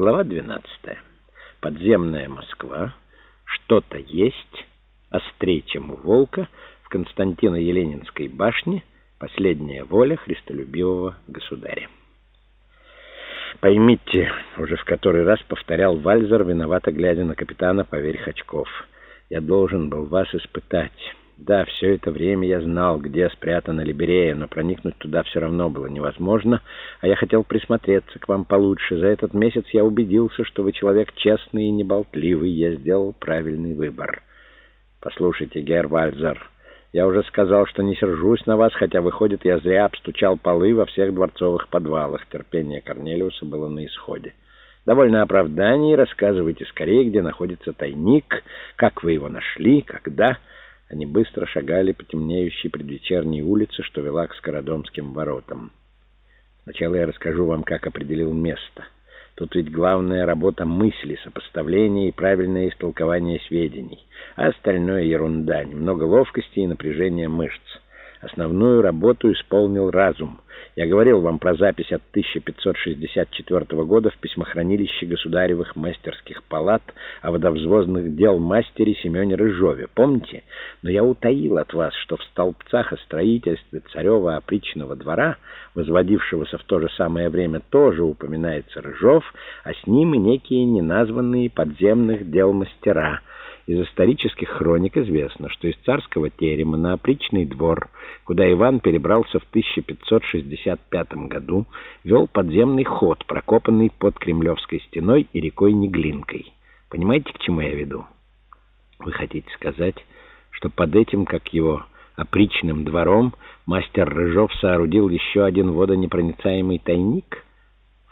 Глава 12. Подземная Москва. Что-то есть. Острее, чем у волка. В Константино-Еленинской башне. Последняя воля христолюбивого государя. Поймите, уже в который раз повторял Вальзер, виновато глядя на капитана поверх очков. Я должен был вас испытать. Да, все это время я знал, где спрятана Либерея, но проникнуть туда все равно было невозможно, а я хотел присмотреться к вам получше. За этот месяц я убедился, что вы человек честный и неболтливый. Я сделал правильный выбор. Послушайте, Гер Вальзер, я уже сказал, что не сержусь на вас, хотя, выходит, я зря обстучал полы во всех дворцовых подвалах. Терпение Корнелиуса было на исходе. Довольно оправданий, рассказывайте скорее, где находится тайник, как вы его нашли, когда... Они быстро шагали по темнеющей предвечерней улице, что вела к Скородомским воротам. Сначала я расскажу вам, как определил место. Тут ведь главная работа мысли, сопоставление и правильное истолкование сведений. А остальное ерунда, немного ловкости и напряжения мышц. Основную работу исполнил разум — я говорил вам про запись от 1564 года в письмохранилище государевых мастерских палат о водовзвозных дел мастере Семене Рыжове. Помните? Но я утаил от вас, что в столбцах о строительстве царева опричного двора, возводившегося в то же самое время, тоже упоминается Рыжов, а с ним и некие неназванные подземных дел мастера — из исторических хроник известно, что из царского терема на опричный двор, куда Иван перебрался в 1565 году, вел подземный ход, прокопанный под Кремлевской стеной и рекой Неглинкой. Понимаете, к чему я веду? Вы хотите сказать, что под этим, как его опричным двором, мастер Рыжов соорудил еще один водонепроницаемый тайник?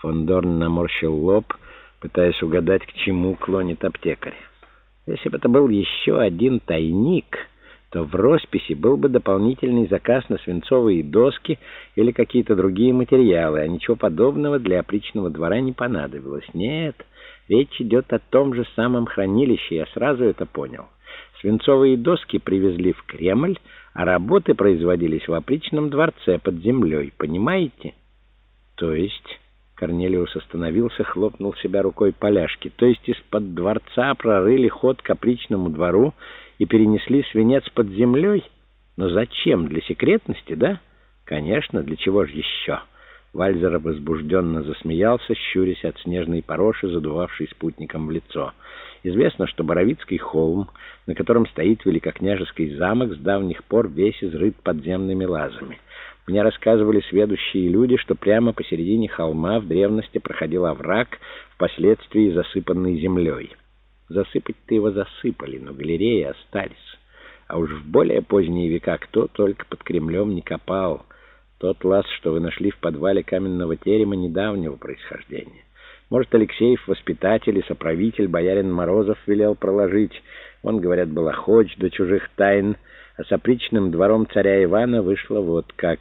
Фондорн наморщил лоб, пытаясь угадать, к чему клонит аптекарь. Если бы это был еще один тайник, то в росписи был бы дополнительный заказ на свинцовые доски или какие-то другие материалы, а ничего подобного для опричного двора не понадобилось. Нет, речь идет о том же самом хранилище, я сразу это понял. Свинцовые доски привезли в Кремль, а работы производились в опричном дворце под землей, понимаете? То есть... Корнелиус остановился, хлопнул себя рукой поляшки. То есть из-под дворца прорыли ход к капричному двору и перенесли свинец под землей? Но зачем? Для секретности, да? Конечно, для чего же еще? Вальзер возбужденно засмеялся, щурясь от снежной пороши, задувавшей спутником в лицо. Известно, что Боровицкий холм, на котором стоит великокняжеский замок, с давних пор весь изрыт подземными лазами. Мне рассказывали сведущие люди, что прямо посередине холма в древности проходил овраг, впоследствии засыпанный землей. Засыпать-то его засыпали, но галереи остались. А уж в более поздние века кто только под Кремлем не копал. Тот лаз, что вы нашли в подвале каменного терема, недавнего происхождения. Может, Алексеев, воспитатель и соправитель, боярин Морозов велел проложить. Он, говорят, был охоч до чужих тайн, а с опричным двором царя Ивана вышло вот как.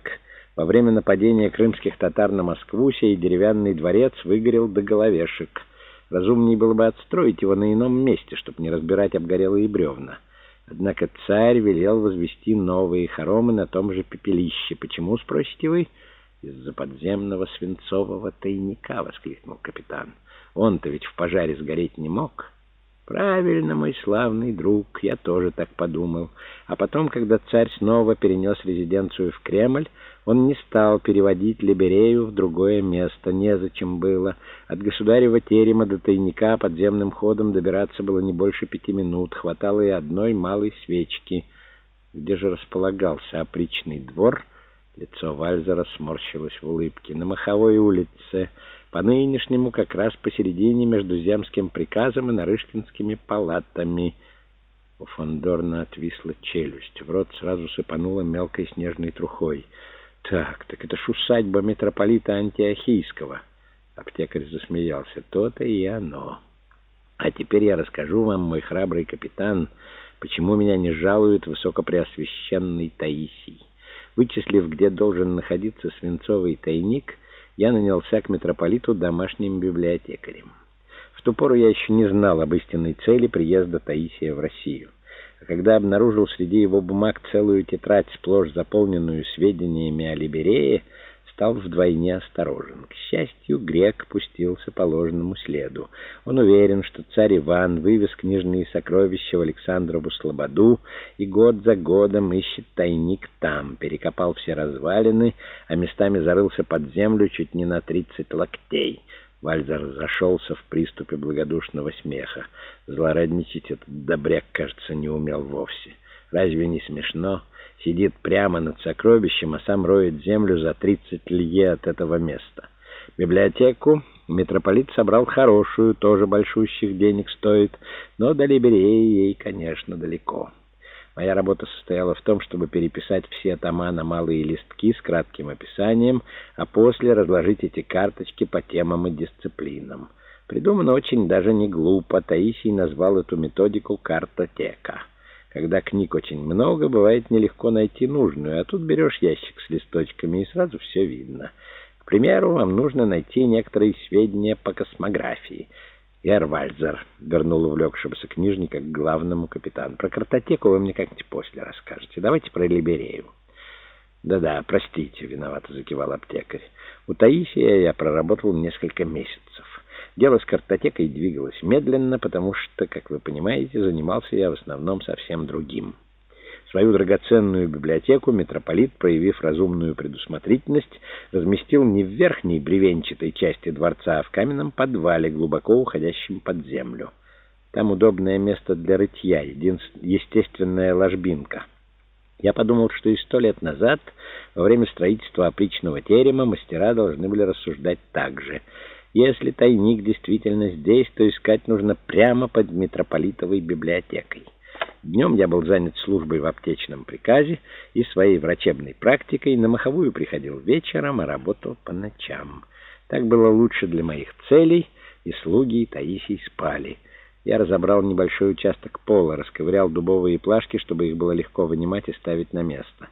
Во время нападения крымских татар на Москву сей деревянный дворец выгорел до головешек. Разумнее было бы отстроить его на ином месте, чтобы не разбирать обгорелые бревна. Однако царь велел возвести новые хоромы на том же пепелище. Почему, спросите вы? Из-за подземного свинцового тайника, — воскликнул капитан. Он-то ведь в пожаре сгореть не мог. «Правильно, мой славный друг, я тоже так подумал. А потом, когда царь снова перенес резиденцию в Кремль, он не стал переводить Либерею в другое место, незачем было. От государева терема до тайника подземным ходом добираться было не больше пяти минут, хватало и одной малой свечки. Где же располагался опричный двор?» Лицо Вальзера сморщилось в улыбке. «На Маховой улице». По-нынешнему как раз посередине между земским приказом и Нарышкинскими палатами. У Фондорна отвисла челюсть. В рот сразу сыпанула мелкой снежной трухой. «Так, так это ж усадьба митрополита Антиохийского». Аптекарь засмеялся. «То-то и оно. А теперь я расскажу вам, мой храбрый капитан, почему меня не жалует высокопреосвященный Таисий. Вычислив, где должен находиться свинцовый тайник, я нанялся к митрополиту домашним библиотекарем. В ту пору я еще не знал об истинной цели приезда Таисия в Россию. А когда обнаружил среди его бумаг целую тетрадь, сплошь заполненную сведениями о Либерее, стал вдвойне осторожен. К счастью, грек пустился по ложному следу. Он уверен, что царь Иван вывез книжные сокровища в Александрову Слободу и год за годом ищет тайник там, перекопал все развалины, а местами зарылся под землю чуть не на тридцать локтей. Вальзер зашелся в приступе благодушного смеха. Злорадничать этот добряк, кажется, не умел вовсе. Разве не смешно? Сидит прямо над сокровищем, а сам роет землю за 30 лье от этого места. Библиотеку митрополит собрал хорошую, тоже большущих денег стоит, но до Либереи ей, конечно, далеко. Моя работа состояла в том, чтобы переписать все тома на малые листки с кратким описанием, а после разложить эти карточки по темам и дисциплинам. Придумано очень даже не глупо. Таисий назвал эту методику «картотека». Когда книг очень много, бывает нелегко найти нужную, а тут берешь ящик с листочками, и сразу все видно. К примеру, вам нужно найти некоторые сведения по космографии. Эрвальзер вернул увлекшегося книжника к главному капитану. Про картотеку вы мне как-нибудь после расскажете. Давайте про Либерею. «Да-да, простите», — виновато закивал аптекарь. «У Таисия я проработал несколько месяцев». Дело с картотекой двигалось медленно, потому что, как вы понимаете, занимался я в основном совсем другим. Свою драгоценную библиотеку митрополит, проявив разумную предусмотрительность, разместил не в верхней бревенчатой части дворца, а в каменном подвале, глубоко уходящем под землю. Там удобное место для рытья, естественная ложбинка. Я подумал, что и сто лет назад, во время строительства опричного терема, мастера должны были рассуждать так же — если тайник действительно здесь, то искать нужно прямо под митрополитовой библиотекой. Днем я был занят службой в аптечном приказе и своей врачебной практикой. На маховую приходил вечером, а работал по ночам. Так было лучше для моих целей, и слуги и Таисий спали. Я разобрал небольшой участок пола, расковырял дубовые плашки, чтобы их было легко вынимать и ставить на место.